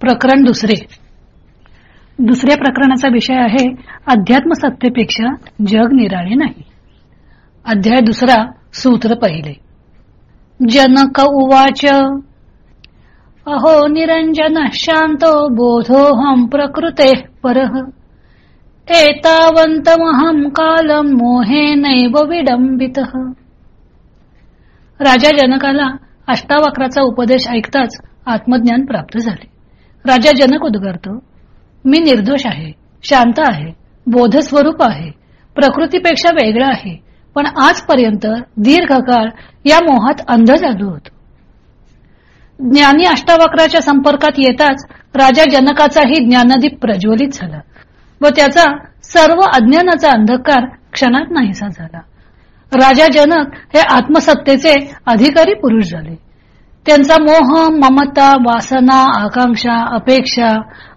प्रकरण दुसरे. दुसऱ्या प्रकरणाचा विषय आहे अध्यात्म सत्तेपेक्षा जग निराळे नाही. अध्याय दुसरा सूत्र पहिले. जनक उवाच अहो निरंजन शांतो बोधोहम प्रकृते परः। एतावंतमहम कालम मोहे नैव विडंबित राजा जनकाला अष्टावक्राचा उपदेश ऐकताच आत्मज्ञान प्राप्त झाले. राजा जनक उद्गारतो मी निर्दोष आहे शांत आहे बोधस्वरूप आहे प्रकृतीपेक्षा वेगळा आहे पण आजपर्यंत दीर्घकाळ या मोहात अंध झालो होतो. ज्ञानी अष्टावक्राच्या संपर्कात येताच राजा जनकाचाही ज्ञानदीप प्रज्वलित झाला व त्याचा सर्व अज्ञानाचा अंधकार क्षणात नाहीसा झाला. राजा जनक हे आत्मसत्तेचे अधिकारी पुरुष झाले. त्यांचा मोह ममता वासना आकांक्षा अपेक्षा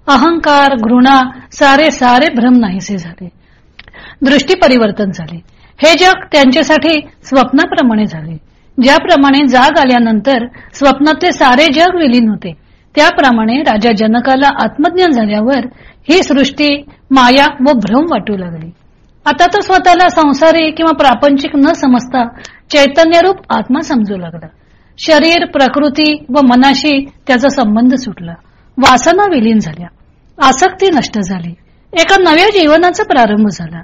अहंकार घृणा सारे सारे भ्रम नाहीसे झाले. दृष्टी परिवर्तन झाले. हे जग त्यांच्यासाठी स्वप्नाप्रमाणे झाले. ज्याप्रमाणे जाग आल्यानंतर स्वप्नातले सारे जग विलीन होते त्याप्रमाणे राजा जनकाला आत्मज्ञान झाल्यावर ही सृष्टी माया व भ्रम वाटू लागली. आता तो स्वतःला संसारी किंवा प्रापंचिक न समजता चैतन्यरूप आत्मा समजू लागला. शरीर प्रकृती व मनाशी त्याचा संबंध सुटला. वासना विलीन झाल्या. आसक्ती नष्ट झाली. एका नव्या जीवनाचा प्रारंभ झाला.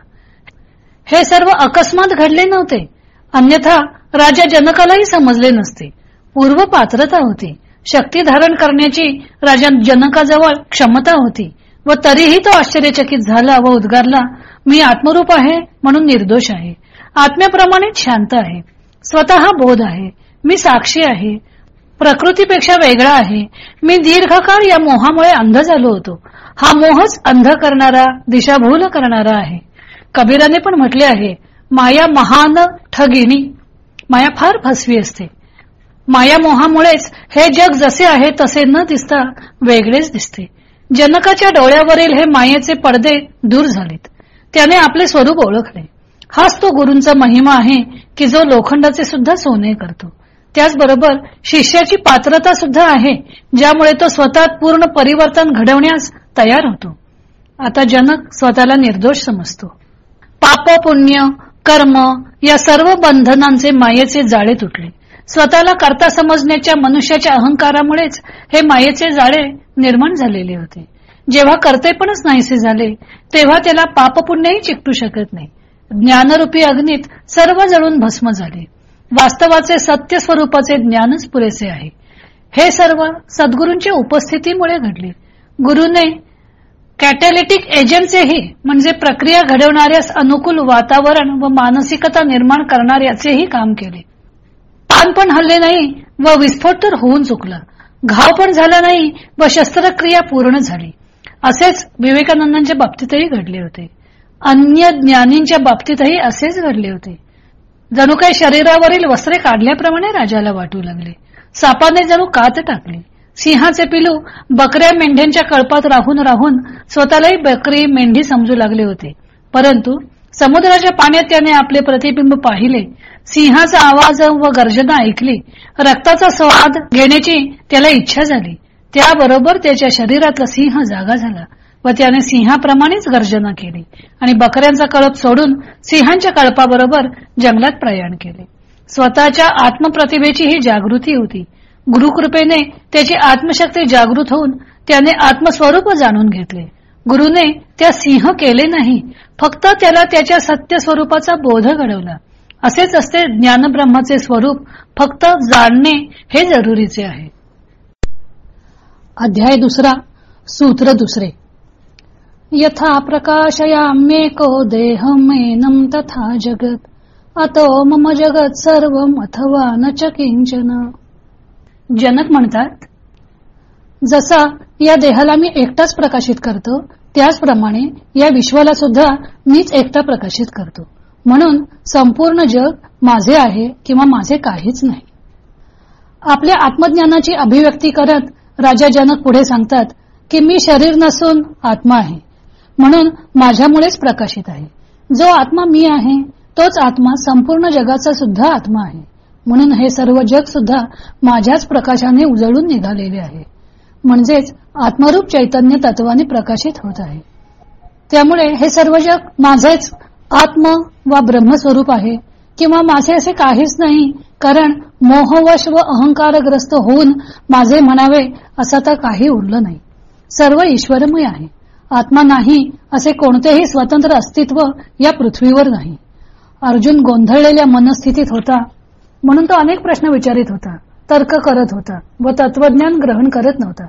हे सर्व अकस्मात घडले नव्हते. अन्यथा राजा जनकालाही समजले नसते. पूर्व पात्रता होती. शक्ती धारण करण्याची राजा जनकाजवळ क्षमता होती व तरीही तो आश्चर्यचकित झाला व उद्गारला मी आत्मरूप आहे म्हणून निर्दोष आहे. आत्म्याप्रमाणेच शांत आहे. स्वतः बोध आहे. मी साक्षी आहे. प्रकृतीपेक्षा वेगळा आहे. मी दीर्घकाळ या मोहामुळे अंध झालो होतो. हा मोहच अंध करणारा दिशाभूल करणारा आहे. कबीराने पण म्हटले आहे माया महान ठगिणी माया फार फसवी असते. माया मोहामुळेच हे जग जसे आहे तसे न दिसता वेगळेच दिसते. जनकाच्या डोळ्यावरील हे मायेचे पडदे दूर झालेत. त्याने आपले स्वरूप ओळखले. हाच तो गुरूंचा महिमा आहे की जो लोखंडाचे सुद्धा सोने करतो. त्याचबरोबर शिष्याची पात्रता सुद्धा आहे ज्यामुळे तो स्वतः पूर्ण परिवर्तन घडवण्यास तयार होतो. आता जनक स्वतःला निर्दोष समजतो. पाप पुण्य कर्म या सर्व बंधनांचे मायेचे जाळे तुटले. स्वतःला करता समजण्याच्या मनुष्याच्या अहंकारामुळेच हे मायेचे जाळे निर्माण झालेले होते. जेव्हा कर्तेपणच नाहीसे झाले तेव्हा त्याला पापपुण्यही चिकटू शकत नाही. ज्ञानरूपी अग्नीत सर्व जळून भस्म झाले. वास्तवाचे सत्य स्वरूपाचे ज्ञानच पुरेसे आहे. हे सर्व सद्गुरूंच्या उपस्थितीमुळे घडले. गुरुने कॅटॅलिटिक एजंटचेही म्हणजे प्रक्रिया घडवणाऱ्यास अनुकूल वातावरण व मानसिकता निर्माण करणाऱ्याचेही काम केले. पान पण हल्ले नाही व विस्फोट तर होऊन चुकला. घाव पण झाला नाही व शस्त्रक्रिया पूर्ण झाली. असेच विवेकानंदांच्या बाबतीतही घडले होते. अन्य ज्ञानींच्या बाबतीतही असेच घडले होते. जणू काही शरीरावरील वस्त्रे काढल्याप्रमाणे राजाला वाटू लागले. सापाने जणू कात टाकली. सिंहाचे पिलू बकऱ्या मेंढ्यांच्या कळपात राहून राहून स्वतःलाही बकरी मेंढी समजू लागले होते. परंतु समुद्राच्या पाण्यात त्याने आपले प्रतिबिंब पाहिले. सिंहाचा आवाज व गर्जना ऐकली. रक्ताचा स्वाद घेण्याची त्याला इच्छा झाली. त्याबरोबर त्याच्या शरीरातला सिंह जागा झाला. व त्याने सिंहाप्रमाणेच गर्जना केली आणि बकऱ्यांचा कळप सोडून सिंहांच्या कळपाबरोबर जंगलात प्रयाण केले. स्वतःच्या आत्मप्रतिभेची ही जागृती होती. गुरुकृपेने त्याची आत्मशक्ती जागृत होऊन त्याने आत्मस्वरूप जाणून घेतले. गुरुने त्या सिंह केले नाही फक्त त्याला त्याच्या सत्य स्वरूपाचा बोध घडवला. असेच असते ज्ञानब्रह्माचे स्वरूप फक्त जाणणे हे जरुरीचे आहे. अध्याय दुसरा सूत्र दुसरे. यथा प्रकाशयाम्येको देहमेनं तथा जगत। अतो मम जगत सर्व अथवा न च किंचन जनक म्हणतात जसा या देहाला मी एकटाच प्रकाशित करतो त्याचप्रमाणे या विश्वाला सुद्धा मीच एकटा प्रकाशित करतो. म्हणून संपूर्ण जग माझे आहे किंवा माझे काहीच नाही. आपल्या आत्मज्ञानाची अभिव्यक्ती करत राजा जनक पुढे सांगतात की मी शरीर नसून आत्मा आहे. म्हणून माझ्यामुळेच प्रकाशित आहे. जो आत्मा मी आहे तोच आत्मा संपूर्ण जगाचा सुद्धा आत्मा आहे. म्हणून हे सर्व जग सुद्धा माझ्याच प्रकाशाने उजळून निघालेले आहे. म्हणजेच आत्मरूप चैतन्य तत्वाने प्रकाशित होत आहे. त्यामुळे हे सर्व जग माझेच आत्म वा ब्रह्मस्वरूप आहे किंवा माझे असे काहीच नाही कारण मोहवश व अहंकारग्रस्त होऊन माझे म्हणावे असं तर काही उरलं नाही. सर्व ईश्वरमय आहे. आत्मा नाही असे कोणतेही स्वतंत्र अस्तित्व या पृथ्वीवर नाही. अर्जुन गोंधळलेल्या मनस्थितीत होता. म्हणून तो अनेक प्रश्न विचारित होता. तर्क करत होता व तत्वज्ञान ग्रहण करत नव्हता.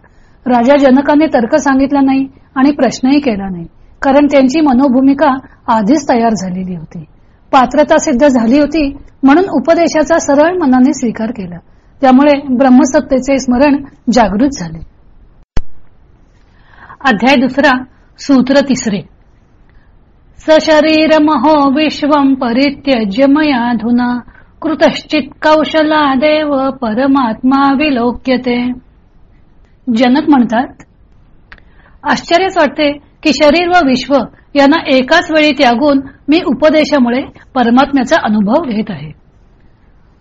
राजा जनकाने तर्क सांगितला नाही आणि प्रश्नही केला नाही कारण त्यांची मनोभूमिका आधीच तयार झालेली होती. पात्रता सिद्ध झाली होती म्हणून उपदेशाचा सरळ मनाने स्वीकार केला. त्यामुळे ब्रह्मसत्तेचे स्मरण जागृत झाले. अध्याय दुसरा सूत्र तिसरे. सशरीर महो विश्व परित्यज्य मयाधुना कृतश्चित कौशला देव परमात्मा विलोक्यते. जनक म्हणतात आश्चर्यच वाटते की शरीर व विश्व यांना एकाच वेळी त्यागून मी उपदेशामुळे परमात्म्याचा अनुभव घेत आहे.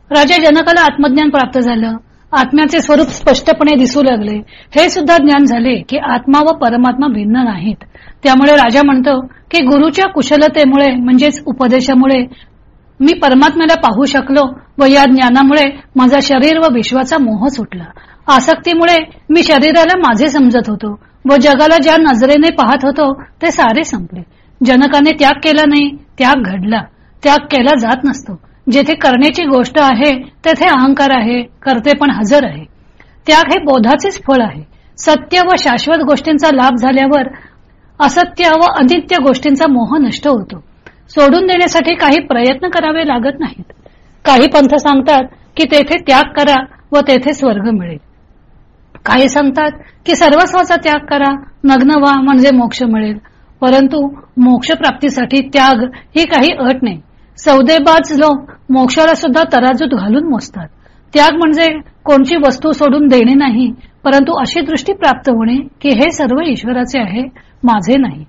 राजा जनकाला आत्मज्ञान प्राप्त झालं. आत्म्याचे स्वरूप स्पष्टपणे दिसू लागले. हे सुद्धा ज्ञान झाले की आत्मा व परमात्मा भिन्न नाहीत. त्यामुळे राजा म्हणतो की गुरुच्या कुशलतेमुळे म्हणजेच उपदेशामुळे मी परमात्म्याला पाहू शकलो व या ज्ञानामुळे माझा शरीर व विश्वाचा मोह सुटला. आसक्तीमुळे मी शरीराला माझे समजत होतो व जगाला ज्या नजरेने पाहत होतो ते सारे संपले. जनकाने त्याग केला नाही त्याग घडला. त्याग केला जात नसतो. जेथे करण्याची गोष्ट आहे तेथे अहंकार आहे करते पण हजर आहे. त्याग हे बोधाचेच फळ आहे. सत्य व शाश्वत गोष्टींचा लाभ झाल्यावर असत्य व अनित्य गोष्टींचा मोह नष्ट होतो. सोडून देण्यासाठी काही प्रयत्न करावे लागत नाहीत. काही पंथ सांगतात की तेथे त्याग करा व तेथे स्वर्ग मिळेल. काही सांगतात की सर्वस्वाचा त्याग करा नग्न व्हा म्हणजे मोक्ष मिळेल. परंतु मोक्ष प्राप्तीसाठी त्याग ही काही अट नाही. सौदेबाज लोक मोक्षाला सुद्धा तराजूत घालून मोजतात. त्याग म्हणजे कोणची वस्तू सोडून देणे नाही परंतु अशी दृष्टी प्राप्त होणे की हे सर्व ईश्वराचे आहे माझे नाही.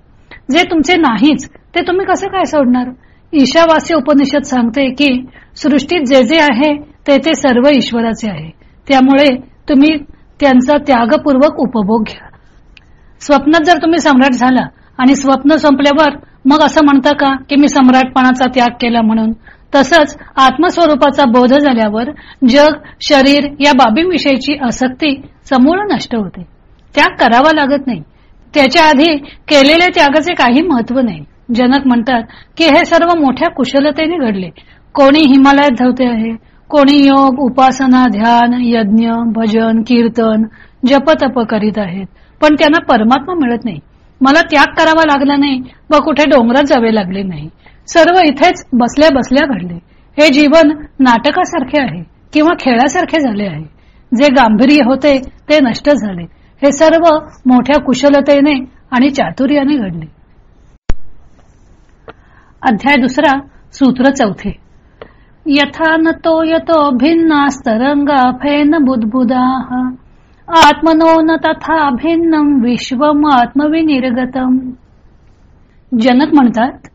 जे तुमचे नाहीच ते तुम्ही कसं काय सोडणार? ईशावासी उपनिषद सांगते की सृष्टीत जे जे आहे ते ते सर्व ईश्वराचे आहे. त्यामुळे तुम्ही त्यांचा त्यागपूर्वक उपभोग घ्या. स्वप्नात जर तुम्ही सम्राट झाला आणि स्वप्न संपल्यावर मग असं म्हणता का की मी सम्राटपणाचा त्याग केला म्हणून? तसंच आत्मस्वरूपाचा बोध झाल्यावर जग शरीर या बाबींविषयीची आसक्ती समूळ नष्ट होते. त्याग करावा लागत नाही. त्याच्या आधी केलेल्या त्यागाचे काही महत्त्व नाही. जनक म्हणतात की हे सर्व मोठ्या कुशलतेने घडले. कोणी हिमालयात धावते आहे कोणी योग उपासना ध्यान यज्ञ भजन कीर्तन जपतप करीत आहेत. पण त्यांना परमात्मा मिळत नाही. मला त्याग करावा लागला नाही. व कुठे डोंगरात जावे लागले नाही. सर्व इथेच बसल्या बसल्या घडले. हे जीवन नाटकासारखे आहे किंवा खेळासारखे झाले आहे. जे गांभीर्य होते ते नष्ट झाले. हे सर्व मोठ्या कुशलतेने आणि चातुर्याने घडले. अध्याय दुसरा सूत्र चौथे. यथा न तो यतो भिन्नास्तरंगा फेन बुद्बुदा। आत्मनो न तथा अभिन्नम विश्वम आत्मविनिर्गतम. जनक म्हणतात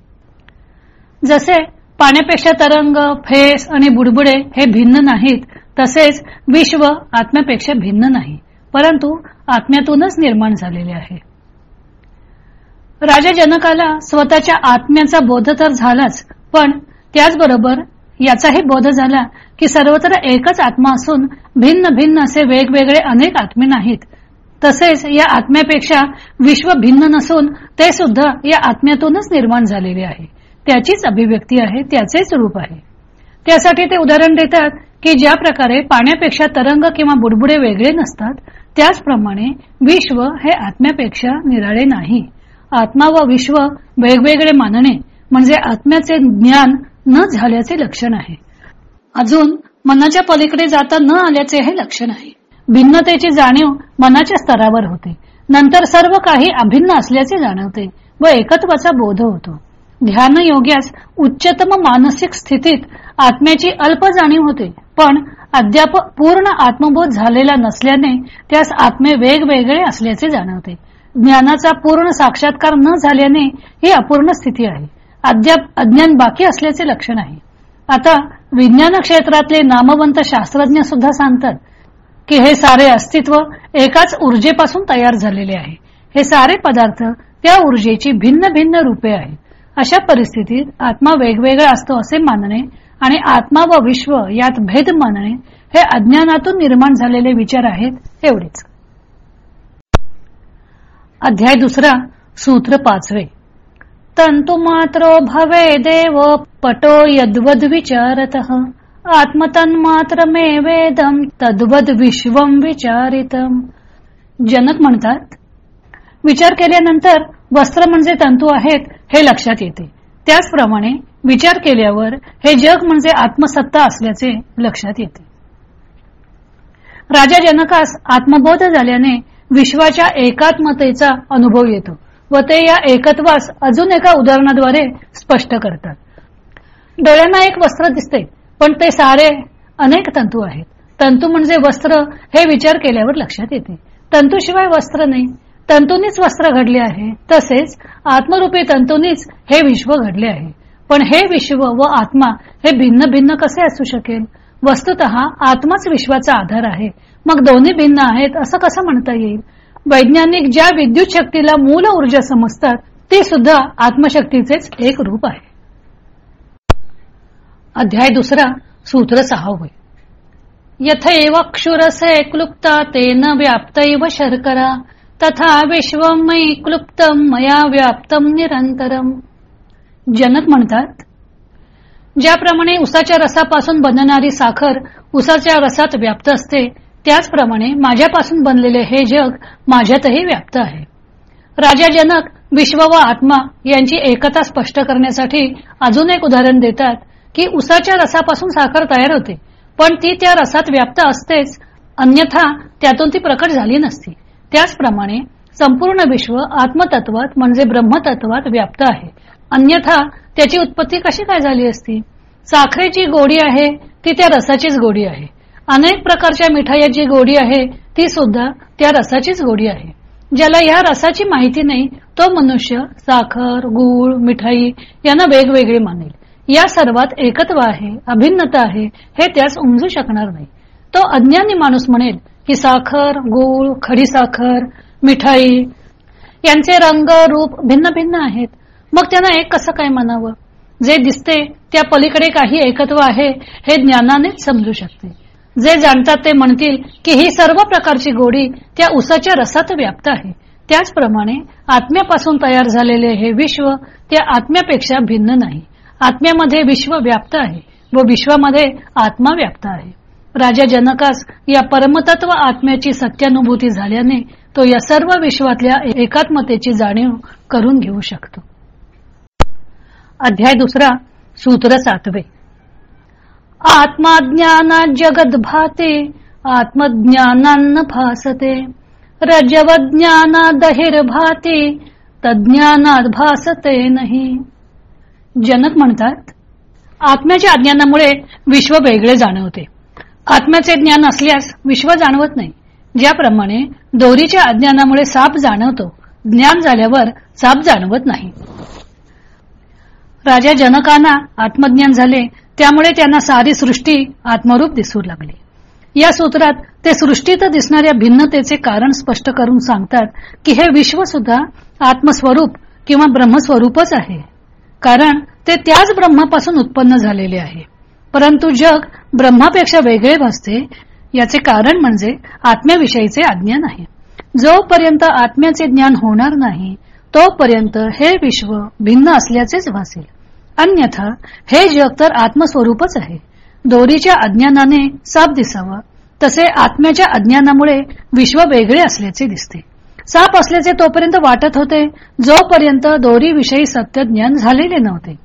जसे पाण्यापेक्षा तरंग फेस आणि बुडबुडे हे भिन्न नाहीत तसेच विश्व आत्म्यापेक्षा भिन्न नाही परंतु आत्म्यातूनच निर्माण झालेले आहे. राजा जनकाला स्वतःच्या आत्म्याचा बोध तर झालाच पण त्याचबरोबर याचाही बोध झाला की सर्वत्र एकच आत्मा असून भिन्न भिन्न असे वेगवेगळे अनेक आत्मे नाहीत. तसेच या आत्म्यापेक्षा विश्व भिन्न नसून ते सुद्धा या आत्म्यातूनच निर्माण झालेले आहे. त्याचीच अभिव्यक्ती आहे त्याचेच रूप आहे. त्यासाठी ते उदाहरण देतात की ज्या प्रकारे पाण्यापेक्षा तरंग किंवा बुडबुडे वेगळे नसतात त्याचप्रमाणे विश्व हे आत्म्यापेक्षा निराळे नाही. आत्मा व विश्व वेगवेगळे मानणे म्हणजे आत्म्याचे ज्ञान न झाल्याचे लक्षण आहे. अजून मनाच्या पलीकडे जाता न आल्याचे हे लक्षण आहे. भिन्नतेची जाणीव मनाच्या स्तरावर होते. नंतर सर्व काही अभिन्न असल्याचे जाणवते व एकत्वाचा बोध होतो. ध्यान योग्यास उच्चतम मानसिक स्थितीत आत्म्याची अल्प जाणीव होते. पण अद्याप पूर्ण आत्मबोध झालेला नसल्याने त्यास आत्मे वेगवेगळे असल्याचे जाणवते. ज्ञानाचा पूर्ण साक्षात्कार न झाल्याने ही अपूर्ण स्थिती आहे. अद्याप अज्ञान बाकी असल्याचे लक्षण आहे. आता विज्ञान क्षेत्रातले नामवंत शास्त्रज्ञ सुद्धा सांगतात की हे सारे अस्तित्व एकाच ऊर्जेपासून तयार झालेले आहे. हे सारे पदार्थ त्या ऊर्जेची भिन्न भिन्न रूपे आहेत. अशा परिस्थितीत आत्मा वेगवेगळा असतो असे मानणे आणि आत्मा व विश्व यात भेद मानणे हे अज्ञानातून निर्माण झालेले विचार आहेत एवढेच. अध्याय दुसरा सूत्र पाचवे. तंतु मात्रो भवे देव पटो यद्वद विचारत। आत्मतन्मात्र मे वेदम तद्वद विश्वम विचारितम। जनक म्हणतात विचार केल्यानंतर वस्त्र म्हणजे तंतू आहेत हे लक्षात येते. त्याचप्रमाणे विचार केल्यावर हे जग म्हणजे आत्मसत्ता असल्याचे लक्षात येते. राजा जनकास आत्मबोध झाल्याने विश्वाच्या एकात्मतेचा अनुभव येतो. व ते या एकत्वास अजून एका उदाहरणाद्वारे स्पष्ट करतात. डोळ्यांना एक वस्त्र दिसते पण ते सारे अनेक तंतू आहेत. तंतू म्हणजे वस्त्र हे विचार केल्यावर लक्षात येते. तंतूशिवाय वस्त्र नाही. तंतूनीच वस्त्र घडले आहे. तसेच आत्मरूपी तंतूनीच हे विश्व घडले आहे. पण हे विश्व व आत्मा हे भिन्न भिन्न कसे असू शकेल? वस्तुत आत्माच विश्वाचा आधार आहे. मग दोन्ही भिन्न आहेत असं कसं म्हणता येईल? वैज्ञानिक ज्या विद्युत शक्तीला मूल ऊर्जा समजतात ते सुद्धा आत्मशक्तीचेच एक रूप आहे. अध्याय दुसरा सूत्र सहावे यथैव क्षुरसे क्लुप्ता तेन व्याप्तैव शर्करा तथा विश्वमयी क्लुप्तम मया व्याप्तम निरंतरम जनक म्हणतात ज्याप्रमाणे उसाच्या रसापासून बनणारी साखर उसाच्या रसात व्याप्त असते त्याचप्रमाणे माझ्यापासून बनलेले हे जग माझ्यातही व्याप्त आहे. राजा जनक विश्व व आत्मा यांची एकता स्पष्ट करण्यासाठी अजून एक उदाहरण देतात की उसाच्या रसापासून साखर तयार होते पण ती त्या रसात व्याप्त असतेच अन्यथा त्यातून ती प्रकट झाली नसती. त्याचप्रमाणे संपूर्ण विश्व आत्मतत्वात म्हणजे ब्रह्मतत्वात व्याप्त आहे. अन्यथा त्याची उत्पत्ती कशी काय झाली असती? साखरेची गोडी आहे ती त्या रसाचीच गोडी आहे? अनेक प्रकारच्या मिठाईची गोडी आहे ती सुद्धा त्या रसाचीच गोडी आहे. ज्याला या रसाची माहिती नाही तो मनुष्य साखर गूळ मिठाई यांना वेगवेगळी मानेल. या सर्वात एकत्व आहे अभिन्नता आहे हे त्यास उमजू शकणार नाही. तो अज्ञानी माणूस म्हणेल की साखर गूळ खडीसाखर मिठाई यांचे रंग रूप भिन्न भिन्न आहेत. मग त्यांना एक कसं काय म्हणावं जे दिसते त्या पलीकडे काही एकत्व आहे हे ज्ञानानेच समजू शकते. जे जाणतात ते म्हणतील की ही सर्व प्रकारची गोडी त्या उसाच्या रसात व्याप्त आहे. त्याचप्रमाणे आत्म्यापासून तयार झालेले हे विश्व त्या आत्म्यापेक्षा भिन्न नाही. आत्म्यामध्ये विश्व व्याप्त आहे व विश्वामध्ये आत्मा व्याप्त आहे. राजा जनकास या परमतत्व आत्म्याची सत्यानुभूती झाल्याने तो या सर्व विश्वातल्या एकात्मतेची जाणीव करून घेऊ शकतो. अध्याय दुसरा सूत्र सातवे. आत्माज्ञानात जगद भाते आत्मज्ञानान्न भासते. रजवज्ञानादहिर भाते तज्ञानात भासते नाही. जनक म्हणतात आत्म्याच्या अज्ञानामुळे विश्व वेगळे जाणवते. आत्म्याचे ज्ञान असल्यास विश्व जाणवत नाही. ज्याप्रमाणे दोरीच्या अज्ञानामुळे साप जाणवतो ज्ञान झाल्यावर साप जाणवत नाही. राजा जनकांना आत्मज्ञान झाले त्यामुळे त्यांना सारी सृष्टी आत्मरूप दिसू लागली. या सूत्रात ते सृष्टीत दिसणाऱ्या भिन्नतेचे कारण स्पष्ट करून सांगतात की हे विश्व सुद्धा आत्मस्वरूप किंवा ब्रह्मस्वरूपच आहे. कारण ते त्याच ब्रह्मापासून उत्पन्न झालेले आहे. परंतु जग ब्रह्मापेक्षा वेगळे भासते याचे कारण म्हणजे आत्म्याविषयीचे अज्ञान आहे जोपर्यंत आत्म्याचे ज्ञान होणार नाही तोपर्यंत हे विश्व भिन्न असल्याचेच भासेल. अन्यथा हे जग तर आत्मस्वरूपच आहे. दोरीच्या अज्ञानाने साप दिसावा. तसे आत्म्याच्या अज्ञानामुळे विश्व वेगळे असल्याचे दिसते. साप असल्याचे तोपर्यंत वाटत होते जोपर्यंत दोरीविषयी सत्य ज्ञान झालेले नव्हते.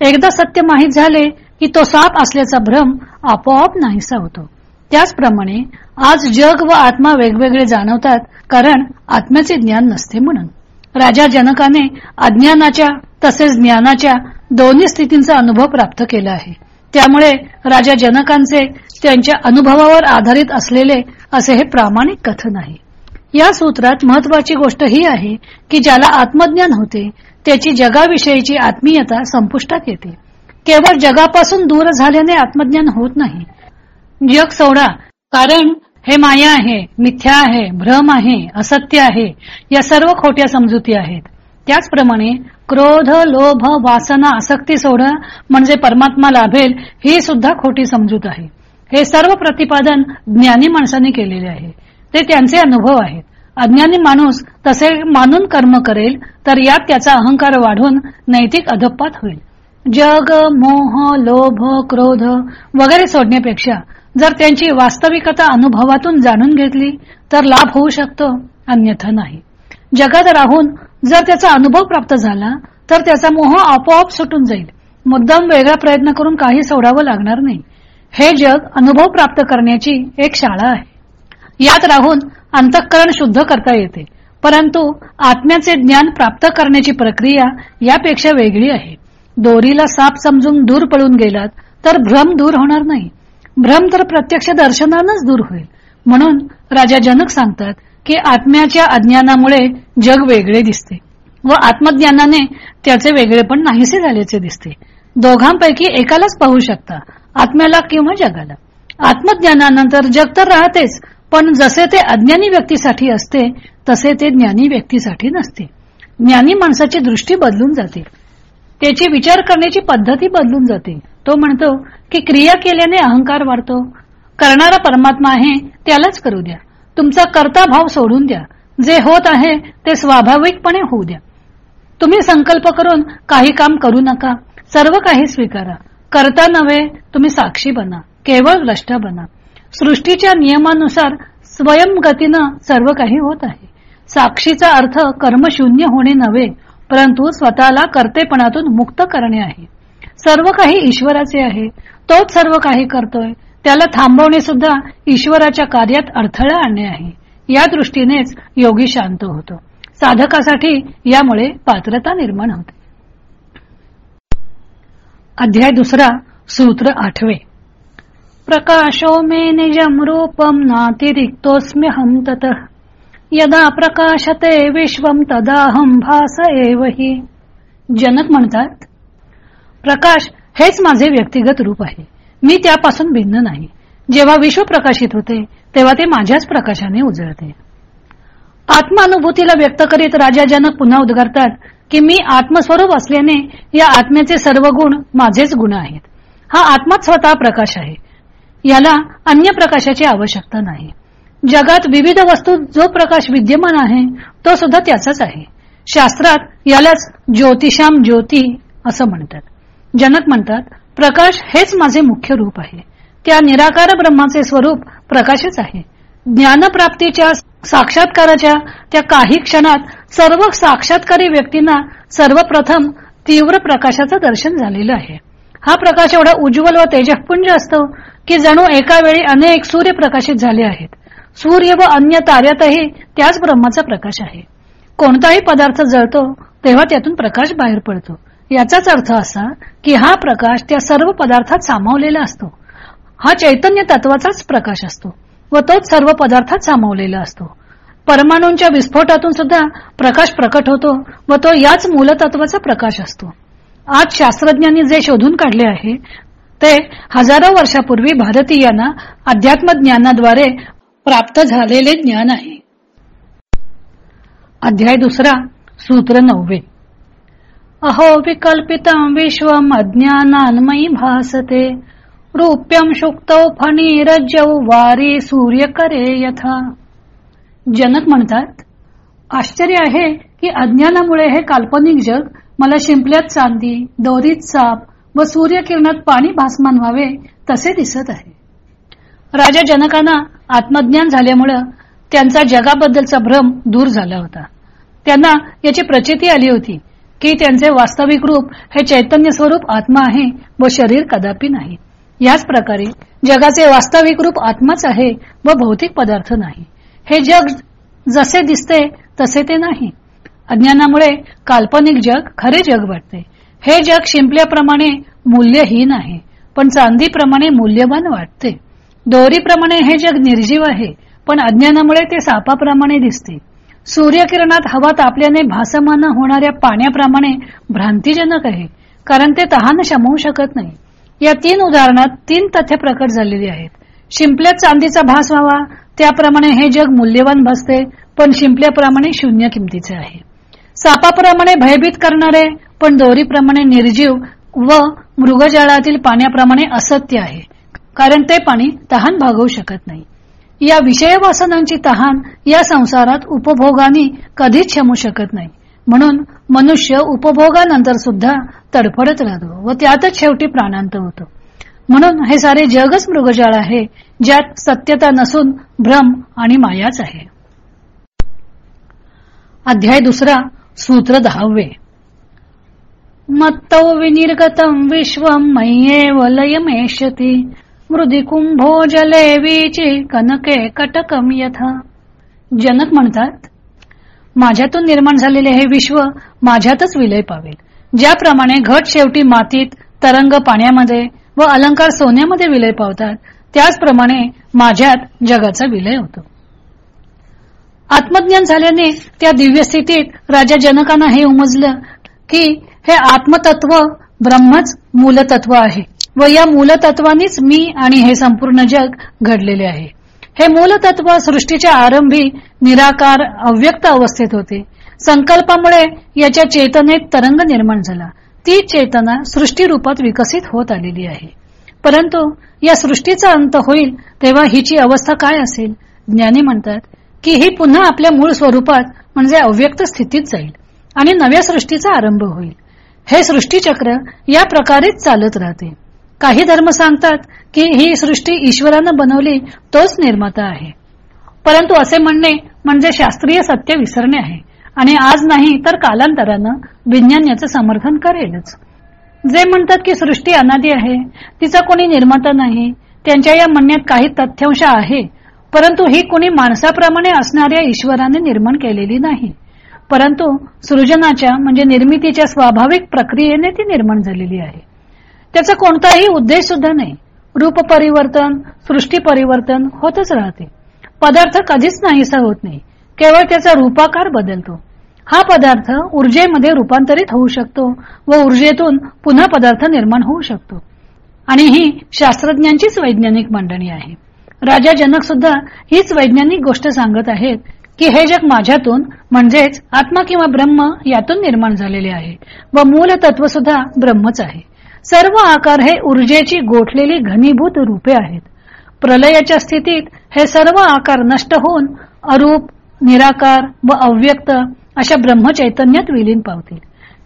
एकदा सत्य माहीत झाले की तो साप असल्याचा भ्रम आपोआप नाहीसा होतो. त्याचप्रमाणे आज जग व आत्मा वेगवेगळे जाणवतात कारण आत्म्याचे ज्ञान नसते म्हणून. राजा जनकाने अज्ञानाच्या तसेच ज्ञानाच्या दोन्ही स्थितींचा अनुभव प्राप्त केला आहे. त्यामुळे राजा जनकांचे त्यांच्या अनुभवावर आधारित असलेले असे हे प्रामाणिक कथन आहे. या सूत्रात महत्वाची गोष्ट ही आहे की ज्याला आत्मज्ञान होते त्याची जगाविषयीची आत्मीयता संपुष्टात येते. केवळ जगापासून दूर झाल्याने आत्मज्ञान होत नाही. जग सोडा कारण हे माया आहे मिथ्या आहे भ्रम आहे असत्य आहे या सर्व खोट्या समजुती आहेत. त्याचप्रमाणे क्रोध लोभ वासना आसक्ती सोड म्हणजे परमात्मा लाभेल ही सुद्धा खोटी समजूत आहे. हे सर्व प्रतिपादन ज्ञानी माणसांनी केलेले आहे. ते त्यांचे अनुभव आहेत. अज्ञानी माणूस तसे मानून कर्म करेल तर यात त्याचा अहंकार वाढून नैतिक अधपात होईल. जग मोह लोभ क्रोध वगैरे सोडण्यापेक्षा जर त्यांची वास्तविकता अनुभवातून जाणून घेतली तर लाभ होऊ शकतो अन्यथा नाही. जगात राहून जर त्याचा अनुभव प्राप्त झाला तर त्याचा मोह आपोआप सुटून जाईल. मुद्दाम वेगळा प्रयत्न करून काही सोडावं लागणार नाही. हे जग अनुभव प्राप्त करण्याची एक शाळा आहे. यात राहून अंतःकरण शुद्ध करता येते. परंतु आत्म्याचे ज्ञान प्राप्त करण्याची प्रक्रिया यापेक्षा वेगळी आहे. दोरीला साप समजून दूर पळून गेलात तर भ्रम दूर होणार नाही. भ्रम तर प्रत्यक्ष दर्शनानच दूर होईल. म्हणून राजा जनक सांगतात की आत्म्याच्या अज्ञानामुळे जग वेगळे दिसते व आत्मज्ञानाने त्याचे वेगळेपण नाहीसे झाल्याचे दिसते. दोघांपैकी एकालाच पाहू शकता आत्म्याला किंवा जगाला. आत्मज्ञानानंतर जग तर राहतेच पण जसे ते अज्ञानी व्यक्तीसाठी असते तसे ते ज्ञानी व्यक्तीसाठी नसते. ज्ञानी माणसाची दृष्टी बदलून जाते. त्याची विचार करण्याची पद्धती बदलून जाते. तो म्हणतो की क्रिया केल्याने अहंकार वाढतो. करणारा परमात्मा आहे त्यालाच करू द्या. तुमचा कर्ता भाव सोडून द्या. जे होत आहे ते स्वाभाविकपणे होऊ द्या. तुम्ही संकल्प करून काही काम करू नका. सर्व काही स्वीकारा. करता नव्हे तुम्ही साक्षी बना. केवळ द्रष्टा बना. सृष्टीच्या नियमानुसार स्वयंगतीनं सर्व काही होत आहे. साक्षीचा अर्थ कर्मशून्य होणे नव्हे परंतु स्वतःला कर्तेपणातून मुक्त करणे आहे. सर्व काही ईश्वराचे आहे. तोच सर्व काही करतोय. त्याला थांबवणे सुद्धा ईश्वराच्या कार्यात अडथळा आणणे आहे. या दृष्टीनेच योगी शांत होतो. साधकासाठी यामुळे पात्रता निर्माण होते. अध्याय दुसरा सूत्र आठवे. प्रकाशो मे निजम रूपम नातिरिक्तोस्म्यहम तत। यदा प्रकाशते विश्वम तदाहम भास एवही जनक म्हणतात प्रकाश हेच माझे व्यक्तिगत रूप आहे. मी त्यापासून भिन्न नाही. जेव्हा विश्व प्रकाशित होते तेव्हा ते माझ्याच प्रकाशाने उजळते. आत्मानुभूतीला व्यक्त करीत राजा जनक पुन्हा उद्गारतात की मी आत्मस्वरूप असल्याने या आत्म्याचे सर्व गुण माझेच गुण आहेत. हा आत्माच स्वतः प्रकाश आहे. याला अन्य प्रकाशाची आवश्यकता नाही. जगात विविध वस्तू जो प्रकाश विद्यमान आहे तो सुद्धा त्याचाच आहे. शास्त्रात यालाच ज्योतिषाम ज्योती असं म्हणतात. जनक म्हणतात प्रकाश हेच माझे मुख्य रूप आहे. त्या निराकार ब्रह्माचे स्वरूप प्रकाशच आहे. ज्ञानप्राप्तीच्या साक्षात्काराच्या त्या काही क्षणात सर्व साक्षात्कारी व्यक्तींना सर्वप्रथम तीव्र प्रकाशाचं दर्शन झालेलं आहे. हा प्रकाश एवढा उज्ज्वल व तेजपुंज असतो की जणू एका वेळी अनेक सूर्य प्रकाशित झाले आहेत. सूर्य व अन्य ताऱ्यातही त्याच ब्रह्माचा प्रकाश आहे. कोणताही पदार्थ जळतो तेव्हा त्यातून प्रकाश बाहेर पडतो. याचाच अर्थ असा की हा प्रकाश त्या सर्व पदार्थात सामावलेला असतो. हा चैतन्य तत्वाचाच प्रकाश असतो व तोच सर्व पदार्थात सामावलेला असतो. परमाणूंच्या विस्फोटातून सुद्धा प्रकाश प्रकट होतो व तो याच मूलतत्वाचा प्रकाश असतो. आज शास्त्रज्ञांनी जे शोधून काढले आहे ते हजारो वर्षापूर्वी भारतीयांना अध्यात्म ज्ञानाद्वारे प्राप्त झालेले ज्ञान आहे. अध्याय दुसरा सूत्र नववे. अहो विकल्पितम विश्वम अज्ञानान्मयी भासते। रूप्यम शुक्तौ फणीरज्जौ वारी सूर्य करे यथा। जनक म्हणतात आश्चर्य आहे की अज्ञानामुळे हे काल्पनिक जग मला शिंपल्यात चांदी दोरीत साप व सूर्यकिरणात पाणी भासमान व्हावे तसे दिसत आहे. राजा जनकांना आत्मज्ञान झाल्यामुळं त्यांचा जगाबद्दलचा भ्रम दूर झाला होता. त्यांना याची प्रचिती आली होती की त्यांचे वास्तविक रूप हे चैतन्य स्वरूप आत्मा आहे व शरीर कदापि नाही. याच प्रकारे जगाचे वास्तविक रूप आत्माच आहे व भौतिक पदार्थ नाही. हे जग जसे दिसते तसे ते नाही. अज्ञानामुळे काल्पनिक जग खरे जग वाटते. हे जग शिंपल्याप्रमाणे मूल्यहीन आहे पण चांदीप्रमाणे मूल्यवान वाटते. दोरीप्रमाणे हे जग निर्जीव आहे पण अज्ञानामुळे ते सापाप्रमाणे दिसते. सूर्यकिरणात हवा तापल्याने भासमान होणाऱ्या पाण्याप्रमाणे भ्रांतीजनक आहे कारण ते तहान शमवू शकत नाही. या तीन उदाहरणात तीन तथ्य प्रकट झालेली आहेत. शिंपल्यात चांदीचा भास व्हावा त्याप्रमाणे हे जग मूल्यवान भासते पण शिंपल्याप्रमाणे शून्य किमतीचे आहे. सापाप्रमाणे भयभीत करणारे पण दोरीप्रमाणे निर्जीव व मृगजळातील पाण्याप्रमाणे असत्य आहे कारण ते पाणी तहान भागवू शकत नाही. या विषय वासनांची तहान या संसारात उपभोगाने कधीच शमू शकत नाही. म्हणून मनुष्य उपभोगानंतर सुद्धा तडफडत राहतो व त्यातच शेवटी प्राणांत होतो. म्हणून हे सारे जगच मृगजाळ आहे ज्यात सत्यता नसून भ्रम आणि मायाच आहे. अध्याय दुसरा सूत्र दहावे. मत्तौ विनिर्गतम विश्वम मय्येव लयमेष्यति मृदी कुंभो जले कनके कटकम यथा। जनक म्हणतात माझ्यातून निर्माण झालेले हे विश्व माझ्यातच विलय पावेल. ज्याप्रमाणे घट शेवटी मातीत तरंग पाण्यामध्ये व अलंकार सोन्यामध्ये विलय पावतात त्याचप्रमाणे माझ्यात जगाचा विलय होतो. आत्मज्ञान झाल्याने त्या दिव्य स्थितीत राजा जनकांना हे उमजलं की हे आत्मतत्व ब्रह्मच मूलतत्व आहे. व या मूलतत्वानीच मी आणि हे संपूर्ण जग घडलेले आहे. हे मूलतत्व सृष्टीच्या आरंभी निराकार अव्यक्त अवस्थेत होते. संकल्पामुळे याच्या चेतनेत तरंग निर्माण झाला. ती चेतना सृष्टी रूपात विकसित होत आलेली आहे. परंतु या सृष्टीचा अंत होईल तेव्हा हिची अवस्था काय असेल? ज्ञानी म्हणतात की ही पुन्हा आपल्या मूळ स्वरूपात म्हणजे अव्यक्त स्थितीत जाईल आणि नव्या सृष्टीचा आरंभ होईल. हे सृष्टीचक्र या प्रकारेच चालत राहते. काही धर्म सांगतात की ही सृष्टी ईश्वरानं बनवली तोच निर्माता आहे. परंतु असे म्हणणे म्हणजे शास्त्रीय सत्य विसरणे आहे. आणि आज नाही तर कालांतरानं विज्ञान याचं समर्थन करेलच. जे म्हणतात की सृष्टी अनादी आहे तिचा कोणी निर्माता नाही त्यांच्या या म्हणण्यात काही तथ्यांश आहे परंतु ही कोणी माणसाप्रमाणे असणाऱ्या ईश्वराने निर्माण केलेली नाही. परंतु सृजनाच्या म्हणजे निर्मितीच्या स्वाभाविक प्रक्रियेने ती निर्माण झालेली आहे. त्याचा कोणताही उद्देश सुद्धा नाही. रूप परिवर्तन सृष्टी परिवर्तन होतच राहते. पदार्थ कधीच नाहीसा होत नाही. केवळ त्याचा रूपाकार बदलतो. हा पदार्थ ऊर्जेमध्ये रूपांतरित होऊ शकतो व ऊर्जेतून पुन्हा पदार्थ निर्माण होऊ शकतो. आणि ही शास्त्रज्ञांचीच वैज्ञानिक मांडणी आहे. राजा जनक सुद्धा हीच वैज्ञानिक गोष्ट सांगत आहेत की हे जग माझ्यातून म्हणजेच आत्मा किंवा ब्रह्म यातून निर्माण झालेले आहे व मूल तत्व सुद्धा ब्रह्मच आहे. सर्व आकार हे ऊर्जेची गोठलेली घनीभूत रूपे आहेत. प्रलयाच्या स्थितीत हे सर्व आकार नष्ट होऊन अरूप निराकार व अव्यक्त अशा ब्रह्मचैतन्यात विलीन पावतील.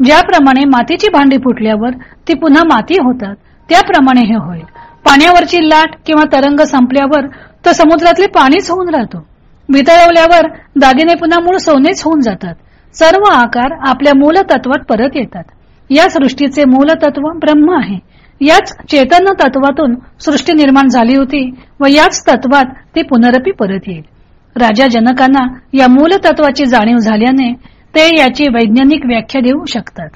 ज्याप्रमाणे मातीची भांडी फुटल्यावर ती पुन्हा माती होतात त्याप्रमाणे हे होईल. पाण्यावरची लाट किंवा तरंग संपल्यावर तो समुद्रातले पाणीच होऊन राहतो. वितळवल्यावर दागिने पुन्हा मूळ सोनेच होऊन जातात. सर्व आकार आपल्या मूल तत्वात परत येतात. या सृष्टीचे मूलतत्व ब्रह्म आहे. याच चेतन तत्वातून सृष्टी निर्माण झाली होती व याच तत्वात ती पुनरपी परत येईल. राजा जनकांना या मूल तत्वाची जाणीव झाल्याने ते याची वैज्ञानिक व्याख्या देऊ शकतात.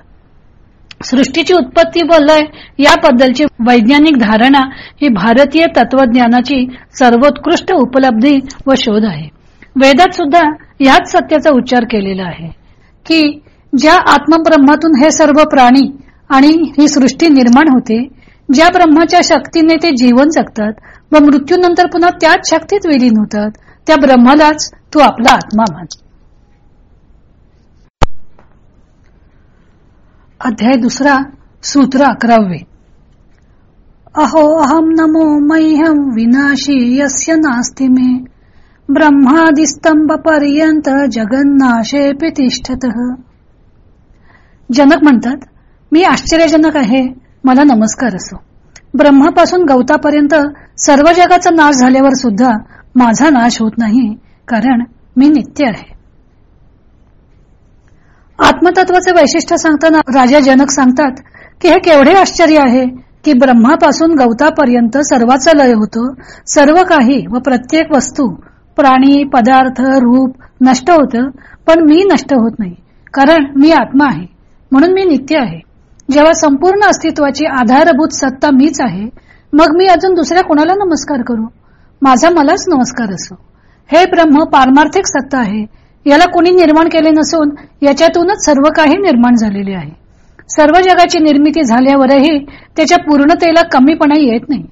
सृष्टीची उत्पत्ती व लय याबद्दलची वैज्ञानिक धारणा ही भारतीय तत्वज्ञानाची सर्वोत्कृष्ट उपलब्धी व शोध आहे. वेदात सुद्धा याच सत्याचा उच्चार केलेला आहे की ज्या आत्मब्रह्मातून हे सर्व प्राणी आणि ही सृष्टी निर्माण होते ज्या ब्रह्माच्या शक्तीने ते जीवन जगतात व मृत्यूनंतर पुन्हा त्याच शक्तीत विलीन होतात त्या ब्रह्मालाच तू आपला आत्मा मान अध्याय दुसरा सूत्र अकरावे. अहो अहम नमो मह्यम विनाशी यस्य नास्ति मे। ब्रह्मादिस्तंभ पर्यंत जगन्नाशे तिष्ठत जनक म्हणतात मी आश्चर्यजनक आहे. मला नमस्कार असो. ब्रह्मापासून गवतापर्यंत सर्व जगाचा नाश झाल्यावर सुद्धा माझा नाश होत नाही कारण मी नित्य आहे. आत्मतत्वाचे वैशिष्ट्य सांगताना राजा जनक सांगतात की हे केवढे आश्चर्य आहे की ब्रह्मापासून गवतापर्यंत सर्वाचा लय होतो. सर्व काही व प्रत्येक वस्तू प्राणी पदार्थ रूप नष्ट होतं पण मी नष्ट होत नाही कारण मी आत्मा आहे. म्हणून मी नित्य आहे. जेव्हा संपूर्ण अस्तित्वाची आधारभूत सत्ता मीच आहे मग मी अजून दुसऱ्या कोणाला नमस्कार करू? माझा मलाच नमस्कार असो. हे ब्रह्म पारमार्थिक सत्ता आहे. याला कोणी निर्माण केले नसून याच्यातूनच सर्व काही निर्माण झालेले आहे. सर्व जगाची निर्मिती झाल्यावरही त्याच्या पूर्णतेला कमीपणा येत नाही.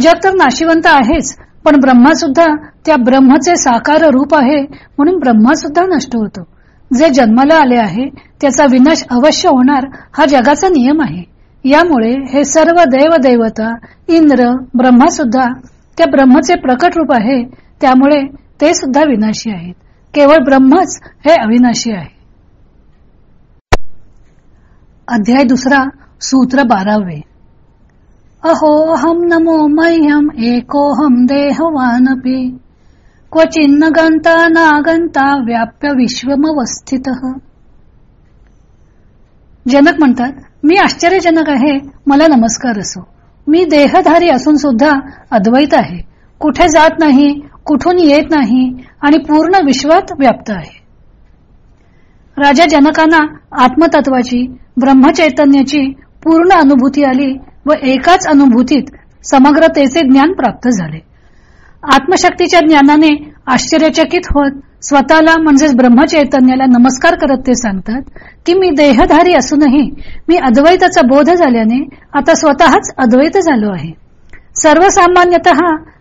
जग तर नाशिवंत आहेच पण ब्रह्मा सुद्धा त्या ब्रह्मचे साकार रूप आहे म्हणून ब्रह्मा सुद्धा नष्ट होतो. जे जन्माला आले आहे त्याचा विनाश अवश्य होणार हा जगाचा नियम आहे. यामुळे हे सर्व देव देवता इंद्र ब्रह्मा सुद्धा त्या ब्रह्मचे प्रकट रूप आहे त्यामुळे ते सुद्धा विनाशी आहेत. केवळ ब्रह्मच हे अविनाशी आहे. अध्याय दुसरा सूत्र बारावे. अहोहम नमो मह्यम एकोहम देहवानपी. क्वचिन्न गंता नागंता व्याप्य विश्वमवस्थित. जनक म्हणतात मी आश्चर्यजनक आहे मला नमस्कार असो. मी देहधारी असून सुद्धा अद्वैत आहे. कुठे जात नाही कुठून येत नाही आणि पूर्ण विश्वात व्याप्त आहे. राजा जनकांना आत्मतत्वाची ब्रह्मचैतन्याची पूर्ण अनुभूती आली व एकाच अनुभूतीत समग्रतेचे ज्ञान प्राप्त झाले. आत्मशक्तीच्या ज्ञानाने आश्चर्यचकित होत स्वतःला म्हणजेच ब्रह्मचैतन्याला नमस्कार करत ते सांगतात की मी देहधारी असूनही मी अद्वैताचा बोध झाल्याने आता स्वतःच अद्वैत झालो आहे. सर्वसामान्यत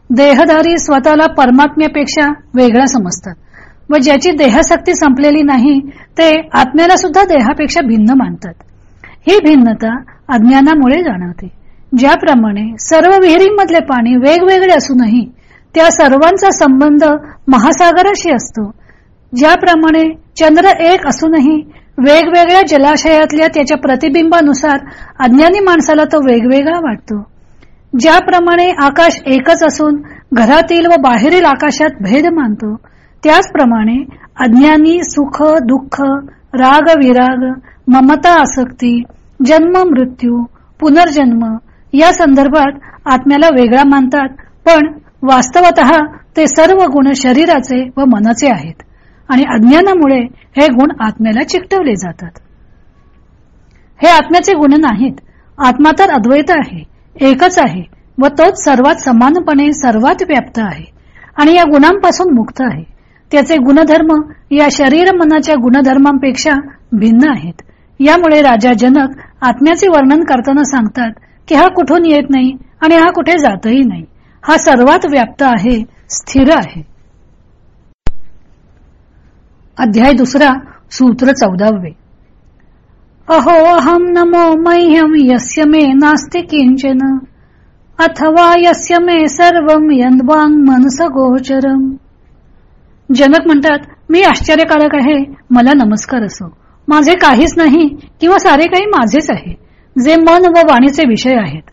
देहधारी स्वतःला परमात्म्यापेक्षा वेगळा समजतात. व ज्याची देहशक्ती संपलेली नाही ते आत्म्याला सुद्धा देहापेक्षा भिन्न मानतात. ही भिन्नता अज्ञानामुळे जाणवते. ज्याप्रमाणे सर्व विहिरींमधले पाणी वेगवेगळे असूनही त्या सर्वांचा संबंध महासागराशी असतो. ज्याप्रमाणे चंद्र एक असूनही वेगवेगळ्या जलाशयातल्या त्याच्या प्रतिबिंबानुसार अज्ञानी माणसाला तो वेगवेगळा वाटतो. ज्याप्रमाणे आकाश एकच असून घरातील व बाहेरील आकाशात भेद मानतो. त्याचप्रमाणे अज्ञानी सुख दुःख राग विराग ममता आसक्ती जन्म मृत्यू पुनर्जन्म या संदर्भात आत्म्याला वेगळा मानतात. पण वास्तवत ते सर्व गुण शरीराचे व मनाचे आहेत आणि अज्ञानामुळे हे गुण आत्म्याला चिकटवले जातात. हे आत्म्याचे गुण नाहीत. आत्मा तर अद्वैत आहे एकच आहे व तोच सर्वात समानपणे सर्वात व्याप्त आहे आणि या गुणांपासून मुक्त आहे. त्याचे गुणधर्म या शरीर मनाच्या गुणधर्मांपेक्षा भिन्न आहेत. यामुळे राजा जनक आत्म्याचे वर्णन करताना सांगतात की हा कुठून येत नाही आणि हा कुठे जातही नाही. हा सर्वात व्याप्त आहे स्थिर आहे. अध्याय दुसरा सूत्र चौदावे. अहो अहम नमो मह्यम यस्य मे नास्ति किंचन अथवा यस्य मे सर्व यंदवांग मनस गोचरम. जनक म्हणतात मी आश्चर्यकारक आहे मला नमस्कार असो. माझे काहीच नाही किंवा सारे काही माझेच आहे जे मन व वाणीचे विषय आहेत.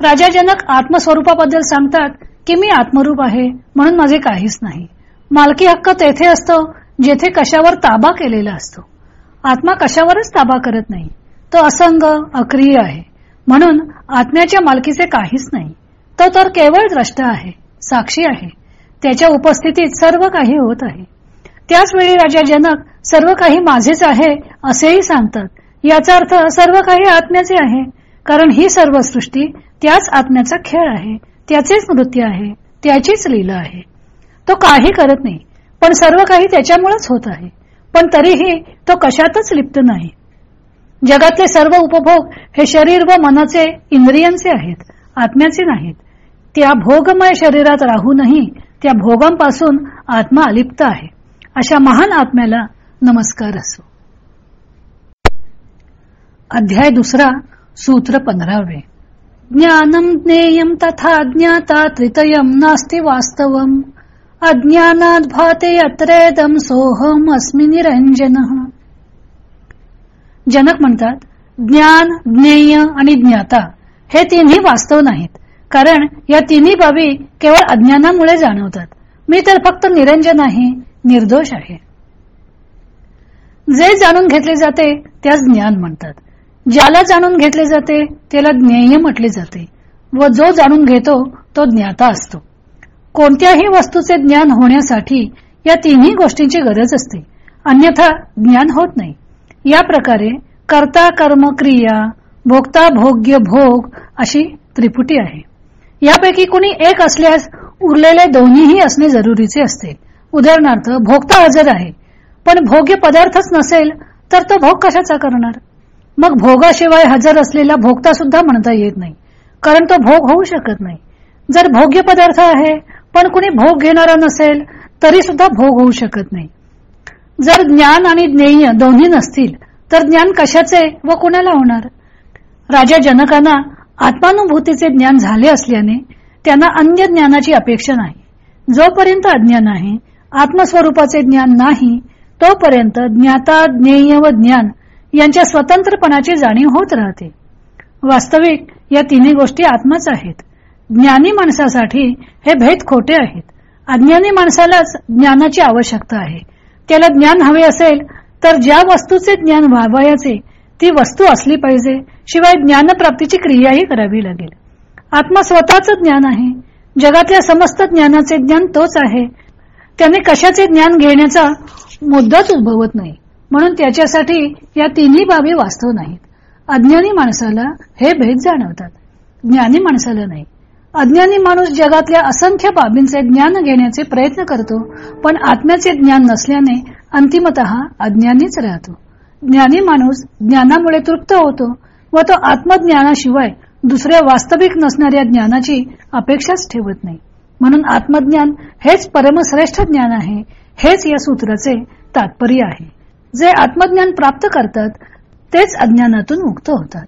राजा जनक आत्मस्वरूपाबद्दल सांगतात की मी आत्मरूप आहे म्हणून माझे काहीच नाही. मालकी हक्क तेथे असतो जेथे कशावर ताबा केलेला असतो. आत्मा कशावरच ताबा करत नाही. तो असंग अक्रिय आहे. म्हणून आत्म्याच्या मालकीचे काहीच नाही. तो तर केवळ द्रष्ट आहे साक्षी आहे. त्याच्या उपस्थितीत सर्व काही होत आहे. त्याच वेळी राजा जनक सर्व काही माझेच आहे असेही सांगतात. याचा अर्थ सर्व काही आत्म्याचे आहे. कारण ही सर्व सृष्टी त्याच आत्म्याचा खेळ आहे त्याचेच नृत्य आहे त्याचीच लीला आहे. तो काही करत नाही पण सर्व काही त्याच्यामुळेच होत आहे. पण तरीही तो कशातच लिप्त नाही. जगातले सर्व उपभोग हे शरीर व मनाचे इंद्रियांचे आहेत आत्म्याचे नाहीत. त्या भोगमय शरीरात राहूनही त्या भोगांपासून आत्मा अलिप्त आहे. अशा महान आत्म्याला नमस्कार असो. अध्याय दुसरा सूत्र पंधरावे. ज्ञानम ज्ञेयम तथा ज्ञाता त्रितयम नास्ति वास्तवम। अज्ञानात भाते अत्रेदम सोहम अस्मि निरंजन जनक म्हणतात ज्ञान ज्ञेय आणि ज्ञाता हे तिन्ही वास्तव नाहीत कारण या तिन्ही बाबी केवळ अज्ञानामुळे जाणवतात. मी तर फक्त निरंजन आहे निर्दोष आहे. जे जाणून घेतले जाते त्यास ज्ञान म्हणतात. ज्याला जाणून घेतले जाते त्याला ज्ञेय म्हटले जाते. व जो जाणून घेतो तो ज्ञाता असतो. कोणत्याही वस्तूचे ज्ञान होण्यासाठी या तिन्ही गोष्टींची गरज असते. अन्यथा ज्ञान होत नाही. या प्रकारे कर्ता कर्म क्रिया भोगता भोग्य भोग अशी त्रिपुटी आहे. यापैकी कुणी एक असल्यास उरलेले दोन्हीही असणे जरुरीचे असते. उदाहरणार्थ भोगता हजर आहे. पण भोग्य पदार्थच नसेल तर तो भोग कशाचा करणार? मग भोगाशिवाय हजर असलेला भोगता सुद्धा म्हणता येत नाही. कारण तो भोग होऊ शकत नाही. जर भोग्य पदार्थ आहे पण कुणी भोग घेणारा नसेल तरी सुद्धा भोग होऊ शकत नाही. जर ज्ञान आणि ज्ञेय दोन्ही नसतील तर ज्ञान कशाचे व कुणाला होणार? राजा जनकांना आत्मानुभूतीचे ज्ञान झाले असल्याने त्यांना अन्य ज्ञानाची अपेक्षा नाही. जोपर्यंत अज्ञान आहे आत्मस्वरूपाचे ज्ञान नाही तोपर्यंत ज्ञाता ज्ञेय व ज्ञान यांच्या स्वतंत्रपणाची जाणीव होत राहते. वास्तविक या तिन्ही गोष्टी आत्माच आहेत. ज्ञानी माणसासाठी हे भेद खोटे आहेत. अज्ञानी माणसालाच ज्ञानाची आवश्यकता आहे. त्याला ज्ञान हवे असेल तर ज्या वस्तूचे ज्ञान व्हावयाचे ती वस्तू असली पाहिजे शिवाय ज्ञानप्राप्तीची क्रियाही करावी लागेल. आत्मा स्वतःच ज्ञान आहे. जगातल्या समस्त ज्ञानाचे ज्ञान तोच आहे. त्याने कशाचे ज्ञान घेण्याचा मुद्दाच उद्भवत नाही. म्हणून त्याच्यासाठी या तिन्ही बाबी वास्तव नाहीत. अज्ञानी माणसाला हे भेद जाणवतात. ज्ञानी माणसाला नाही. अज्ञानी माणूस जगातल्या असंख्य बाबींचे ज्ञान घेण्याचे प्रयत्न करतो पण आत्म्याचे ज्ञान नसल्याने अंतिमत अज्ञानीच राहतो. ज्ञानी माणूस ज्ञानामुळे तृप्त होतो व तो आत्मज्ञानाशिवाय दुसऱ्या वास्तविक नसणाऱ्या ज्ञानाची अपेक्षाच ठेवत नाही. म्हणून आत्मज्ञान हेच परमश्रेष्ठ ज्ञान आहे हेच या सूत्राचे तात्पर्य आहे. जे आत्मज्ञान प्राप्त करतात तेच अज्ञानातून मुक्त होतात.